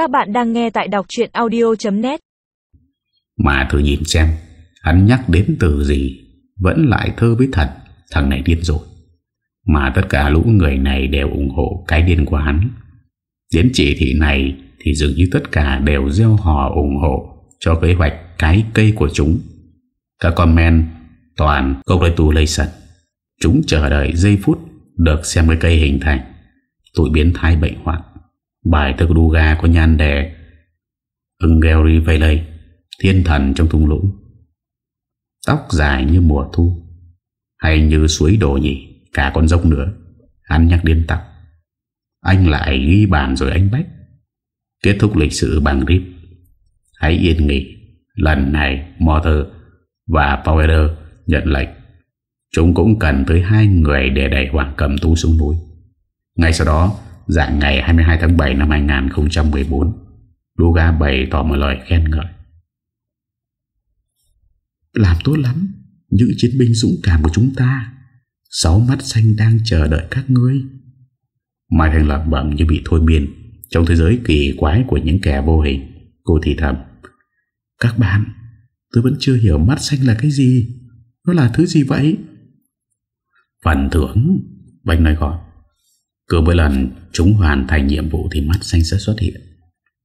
Các bạn đang nghe tại đọc chuyện audio.net Mà thử nhìn xem, Hắn nhắc đến từ gì, Vẫn lại thơ với thật, Thằng này điên rồi. Mà tất cả lũ người này đều ủng hộ cái điên của hắn. Đến chỉ thị này Thì dường như tất cả đều gieo hò ủng hộ Cho kế hoạch cái cây của chúng. Các comment, toàn congratulation Chúng chờ đợi giây phút Được xem cái cây hình thành, Tụi biến thái bệnh hoạn. Bài thơ Duga có nhan đề Ungary Valley Thiên thần trong thung lũng. Tóc dài như mùa thu, Hay như suối đổ nhỉ Cả con dốc nữa Hắn nhắc đến tóc Anh lại ghi bàn rồi anh Bách, Kết thúc lịch sử bằng rip. Hãy yên nghỉ, Lần này Motor và Power nhận lệnh. Chúng cũng cần tới hai người để đẩy Hoàng Cầm Tu xuống núi. Ngay sau đó Dạng ngày 22 tháng 7 năm 2014 Duga bày tỏ một lời khen ngợi. Làm tốt lắm Những chiến binh dũng cảm của chúng ta. Sáu mắt xanh đang chờ đợi các ngươi. Mai Thành Lập bẩm như bị thôi miên. Trong thế giới kỳ quái của những kẻ vô hình, Cô thì thầm. Các bạn, Tôi vẫn chưa hiểu mắt xanh là cái gì. Nó là thứ gì vậy? Phần thưởng, Bạch nói gọi cứ mỗi lần chúng hoàn thành nhiệm vụ Thì mắt xanh sẽ xuất hiện.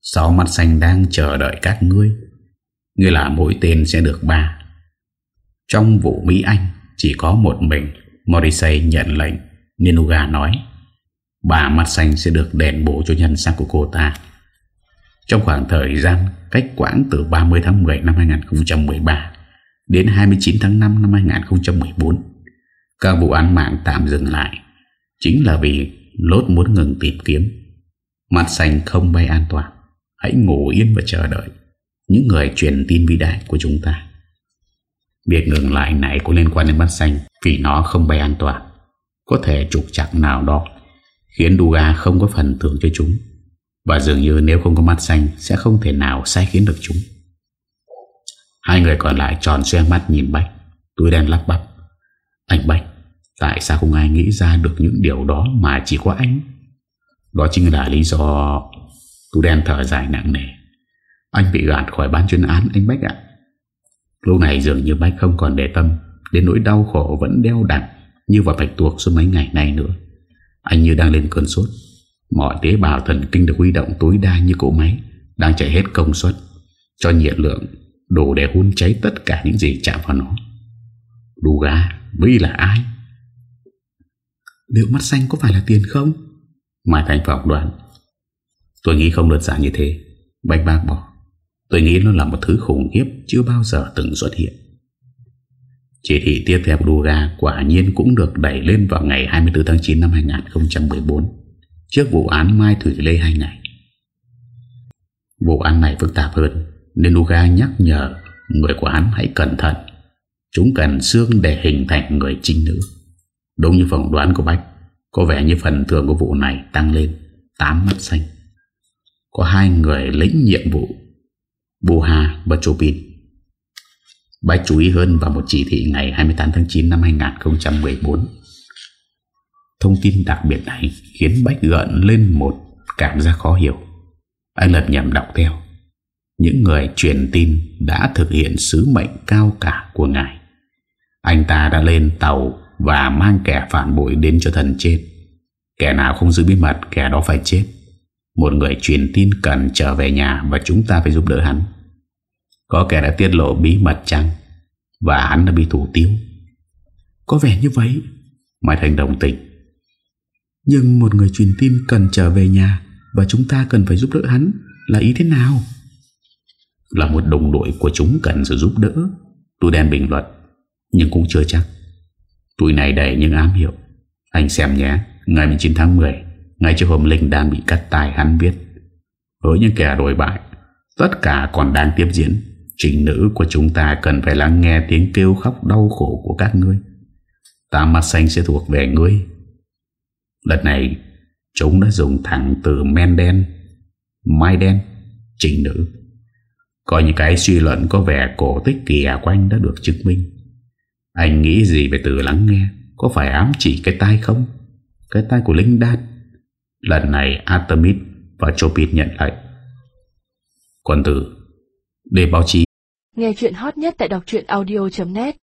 Sáu mắt xanh đang chờ đợi các ngươi. Ngươi là mỗi tên sẽ được ba. Trong vụ Mỹ Anh, Chỉ có một mình Morrissey nhận lệnh. Nenuga nói, Ba mắt xanh sẽ được đền bổ cho nhân sắc của cô ta. Trong khoảng thời gian Cách quãng từ 30 tháng 10 năm 2013 Đến 29 tháng 5 năm 2014 Các vụ án mạng tạm dừng lại. Chính là vì Lốt muốn ngừng tìm kiếm. Mặt xanh không bay an toàn. Hãy ngủ yên và chờ đợi. Những người truyền tin vĩ đại của chúng ta. Việc ngừng lại này có liên quan đến mắt xanh Vì nó không bay an toàn. Có thể trục chặt nào đó Khiến Duga không có phần thưởng cho chúng. Và dường như nếu không có mắt xanh Sẽ không thể nào sai khiến được chúng. Hai người còn lại tròn xoe mắt nhìn Bách. Tôi đang lắp bắp. Anh Bách Tại sao không ai nghĩ ra được những điều đó Mà chỉ có anh? Đó chính là lý do tu đen thở dài nặng nề. Anh bị gạt khỏi ban chuyên án, anh Bách ạ. Lúc này dường như Bách không còn để tâm, Đến nỗi đau khổ vẫn đeo đặn Như vào bạch tuộc suốt mấy ngày nay nữa. Anh như đang lên cơn sốt. Mọi tế bào thần kinh được huy động tối đa như cỗ máy, Đang chạy hết công suất, Cho nhiệt lượng, đủ để hun cháy tất cả những gì chạm vào nó. Đu gà là ai? Liệu mắt xanh có phải là tiền không? Mai Thành phỏng đoán. Tôi nghĩ không đơn giản như thế. Bạch bác bỏ. Tôi nghĩ nó là một thứ khủng khiếp Chưa bao giờ từng xuất hiện. Chỉ thị tiếp theo của Duga Quả nhiên cũng được đẩy lên vào ngày 24 tháng 9 năm 2014 Trước vụ án Mai Thủy Lê hai ngày Vụ án này phức tạp hơn, Nên Duga nhắc nhở Người của hắn hãy cẩn thận. Chúng cần xương để hình thành người trinh nữ. Đúng như phỏng đoán của Bách, Có vẻ như phần thưởng của vụ này tăng lên 8 mắt xanh. Có hai người lĩnh nhiệm vụ Buha và Chopin Bách chú ý hơn vào một chỉ thị ngày 28 tháng 9 năm 2014 Thông tin đặc biệt này khiến Bách gợn lên một cảm giác khó hiểu. Anh lật nhầm đọc theo. Những người truyền tin đã thực hiện sứ mệnh cao cả của ngài. Anh ta đã lên tàu và mang kẻ phản bội đến cho thần chết. Kẻ nào không giữ bí mật, kẻ đó phải chết. Một người truyền tin cần trở về nhà và chúng ta phải giúp đỡ hắn. Có kẻ đã tiết lộ bí mật chăng và hắn đã bị thủ tiêu. Có vẻ như vậy, Mai Thành đồng tình. Nhưng một người truyền tin cần trở về nhà và chúng ta cần phải giúp đỡ hắn là ý thế nào? Là một đồng đội của chúng cần sự giúp đỡ. Tôi đen bình luận, nhưng cũng chưa chắc. Tuổi này đầy những ám hiệu. Anh xem nhé, Ngày 19 tháng 10 Ngay trước hôm Linh đang bị cắt tay hắn viết Với những kẻ đổi bại, Tất cả còn đang tiếp diễn. Trình nữ của chúng ta cần phải lắng nghe Tiếng kêu khóc đau khổ của các ngươi. Ta mắt xanh sẽ thuộc về ngươi. Lần này, Chúng đã dùng thẳng từ men đen, Mai đen, Trình nữ. Có những cái suy luận có vẻ cổ tích kỳ quanh đã được chứng minh anh nghĩ gì về từ lắng nghe? Có phải ám chỉ cái tai không? Cái tai của Linh Đan Lần này Artemis và Chopin nhận lại. Còn từ Để báo chí. Nghe chuyện hot nhất tại đọc audio.net